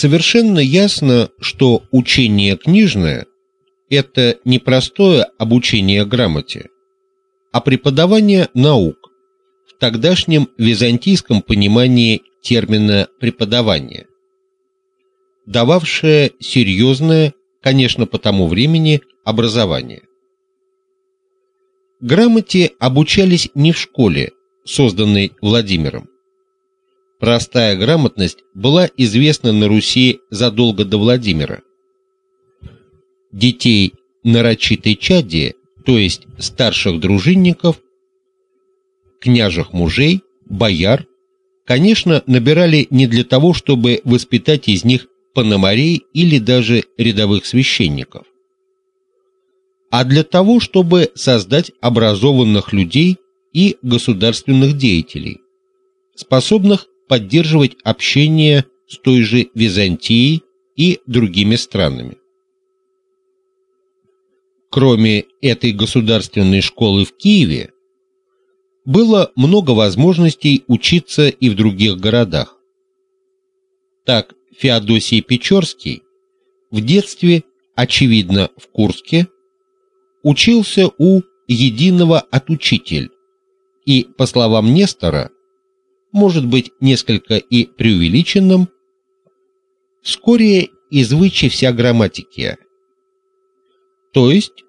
Совершенно ясно, что учение книжное это не простое обучение грамоте, а преподавание наук в тогдашнем византийском понимании термина преподавание, дававшее серьезное, конечно, по тому времени образование. Грамоте обучались не в школе, созданной Владимиром. Простая грамотность была известна на Руси задолго до Владимира. Детей нарочитой чади, то есть старших дружинников, княжих мужей, бояр, конечно, набирали не для того, чтобы воспитать из них пономарей или даже рядовых священников, а для того, чтобы создать образованных людей и государственных деятелей, способных поддерживать общение с той же Византией и другими странами. Кроме этой государственной школы в Киеве, было много возможностей учиться и в других городах. Так Феодосий Печорский в детстве, очевидно, в Курске, учился у единого отучитель и, по словам Нестора, может быть, несколько и преувеличенным, вскоре извычи вся грамматики. То есть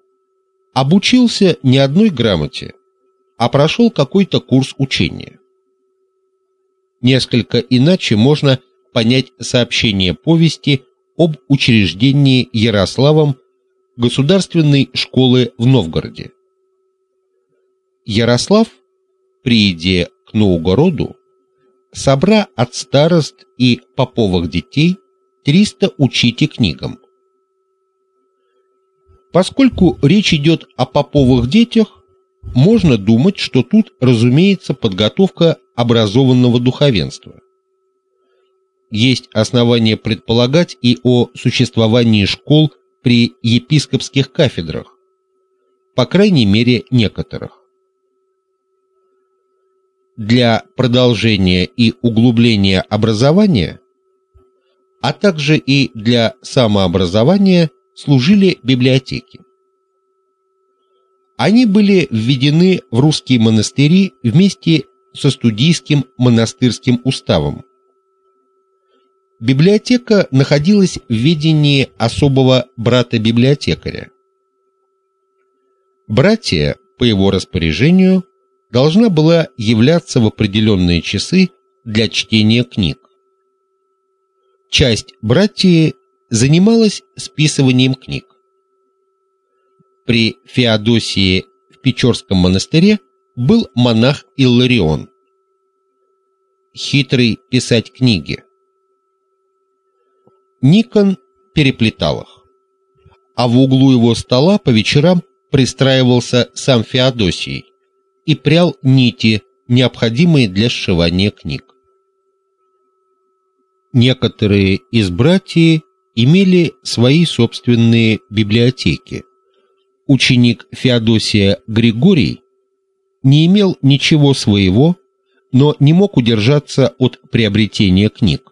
обучился не одной грамоте, а прошел какой-то курс учения. Несколько иначе можно понять сообщение повести об учреждении Ярославом государственной школы в Новгороде. Ярослав, придя к Новгороду, собра от старост и поповых детей 300 учите книгам. Поскольку речь идет о поповых детях, можно думать, что тут, разумеется, подготовка образованного духовенства. Есть основания предполагать и о существовании школ при епископских кафедрах, по крайней мере, некоторых для продолжения и углубления образования, а также и для самообразования служили библиотеки. Они были введены в русские монастыри вместе со студийским монастырским уставом. Библиотека находилась в ведении особого брата-библиотекаря. Братья по его распоряжению должна была являться в определенные часы для чтения книг. Часть братьев занималась списыванием книг. При Феодосии в Печорском монастыре был монах Илларион. Хитрый писать книги. Никон переплетал их. А в углу его стола по вечерам пристраивался сам Феодосий и прял нити, необходимые для сшивания книг. Некоторые из братьев имели свои собственные библиотеки. Ученик Феодосия Григорий не имел ничего своего, но не мог удержаться от приобретения книг.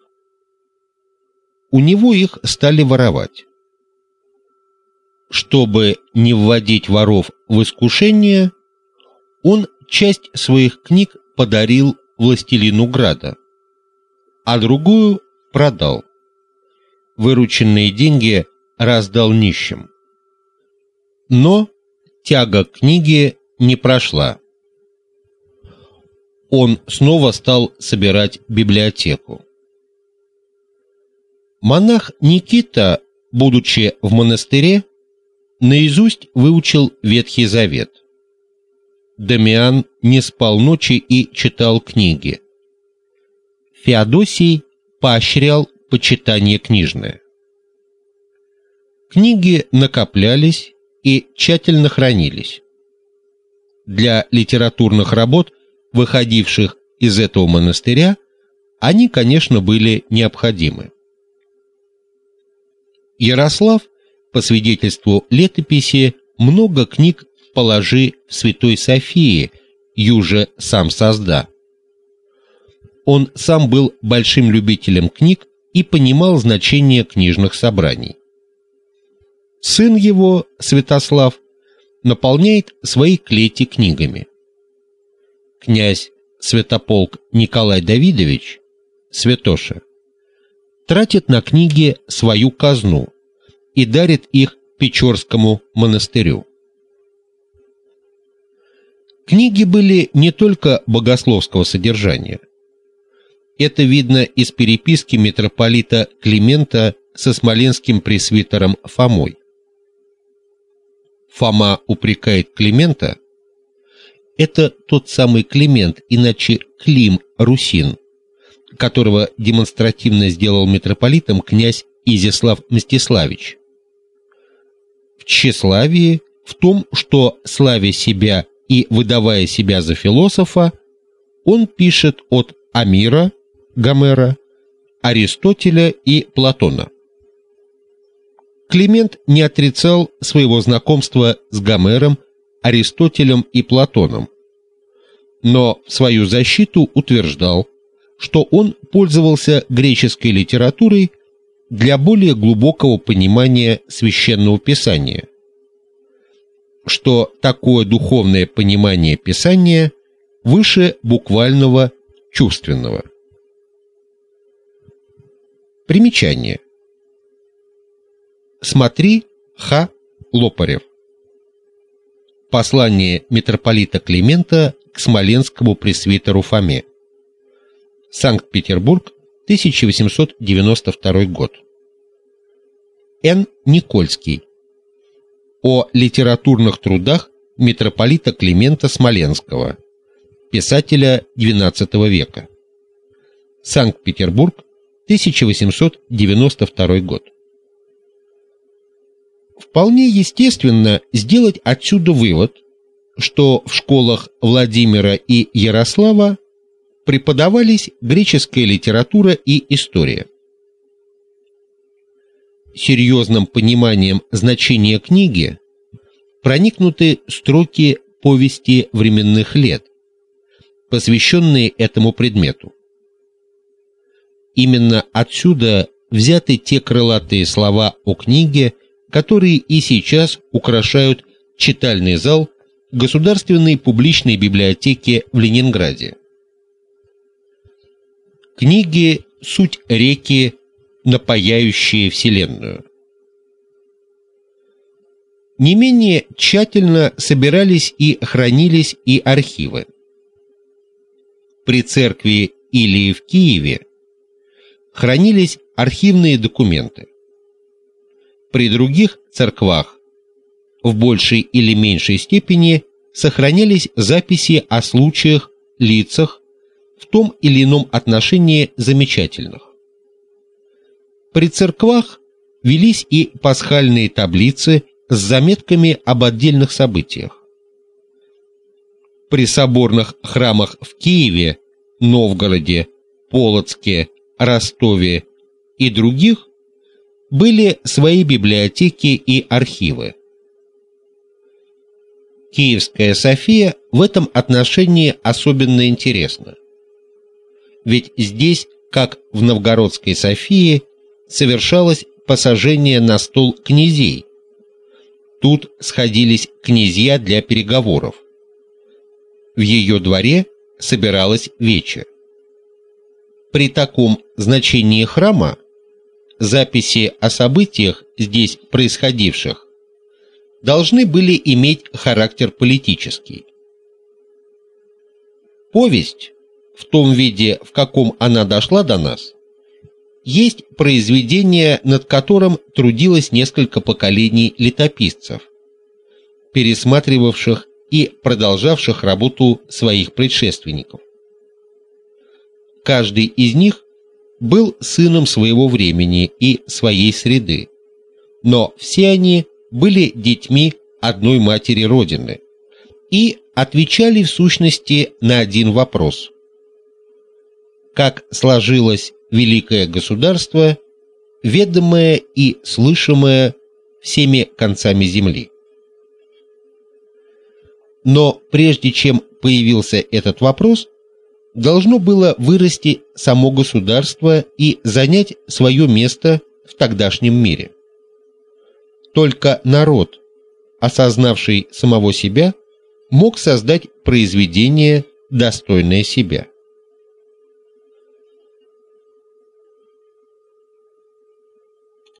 У него их стали воровать. Чтобы не вводить воров в искушение, он часть своих книг подарил властелину Града, а другую продал. Вырученные деньги раздал нищим. Но тяга к книге не прошла. Он снова стал собирать библиотеку. Монах Никита, будучи в монастыре, наизусть выучил Ветхий Завет. Дамиан не спал ночи и читал книги. Феодосий поощрял почитание книжное. Книги накоплялись и тщательно хранились. Для литературных работ, выходивших из этого монастыря, они, конечно, были необходимы. Ярослав, по свидетельству летописи, много книг положи Святой Софии, юже сам созда. Он сам был большим любителем книг и понимал значение книжных собраний. Сын его, Святослав, наполняет свои клети книгами. Князь Святополк Николай Давидович, Святоша, тратит на книги свою казну и дарит их Печорскому монастырю. Книги были не только богословского содержания. Это видно из переписки митрополита Климента со смоленским пресвитером Фомой. Фома упрекает Климента. Это тот самый Климент, иначе Клим Русин, которого демонстративно сделал митрополитом князь Изяслав Мстиславич. В тщеславии, в том, что славя себя и выдавая себя за философа, он пишет от Амира, Гомера, Аристотеля и Платона. Климент не отрицал своего знакомства с Гомером, Аристотелем и Платоном, но в свою защиту утверждал, что он пользовался греческой литературой для более глубокого понимания священного писания, что такое духовное понимание писания выше буквального чувственного. Примечание. Смотри Х. Лопарев. Послание митрополита Климента к смоленскому пресвитеру Фоме. Санкт-Петербург, 1892 год. Н. Никольский. О литературных трудах митрополита Климента Смоленского, писателя XII века. Санкт-Петербург, 1892 год. Вполне естественно сделать отсюда вывод, что в школах Владимира и Ярослава преподавались греческая литература и история. Серьезным пониманием значения книги проникнуты строки повести временных лет, посвященные этому предмету. Именно отсюда взяты те крылатые слова о книге, которые и сейчас украшают читальный зал Государственной публичной библиотеки в Ленинграде. Книги суть реки, напояющие вселенную. Не менее тщательно собирались и хранились и архивы. При церкви Илии в Киеве хранились архивные документы при других церквах в большей или меньшей степени сохранялись записи о случаях, лицах в том или ином отношении замечательных. При церквах велись и пасхальные таблицы с заметками об отдельных событиях. При соборных храмах в Киеве, Новгороде, Полоцке, Ростове и других были свои библиотеки и архивы. Киевская София в этом отношении особенно интересна. Ведь здесь, как в Новгородской Софии, совершалось посажение на стол князей. Тут сходились князья для переговоров. В ее дворе собиралась вече. При таком значении храма записи о событиях здесь происходивших должны были иметь характер политический. Повесть в том виде, в каком она дошла до нас, есть произведение, над которым трудилось несколько поколений летописцев, пересматривавших и продолжавших работу своих предшественников. Каждый из них был сыном своего времени и своей среды. Но все они были детьми одной матери Родины и отвечали в сущности на один вопрос: как сложилось великое государство, ведомое и слышимое всеми концами земли. Но прежде чем появился этот вопрос, должно было вырасти само государство и занять свое место в тогдашнем мире. Только народ, осознавший самого себя, мог создать произведение достойное себя.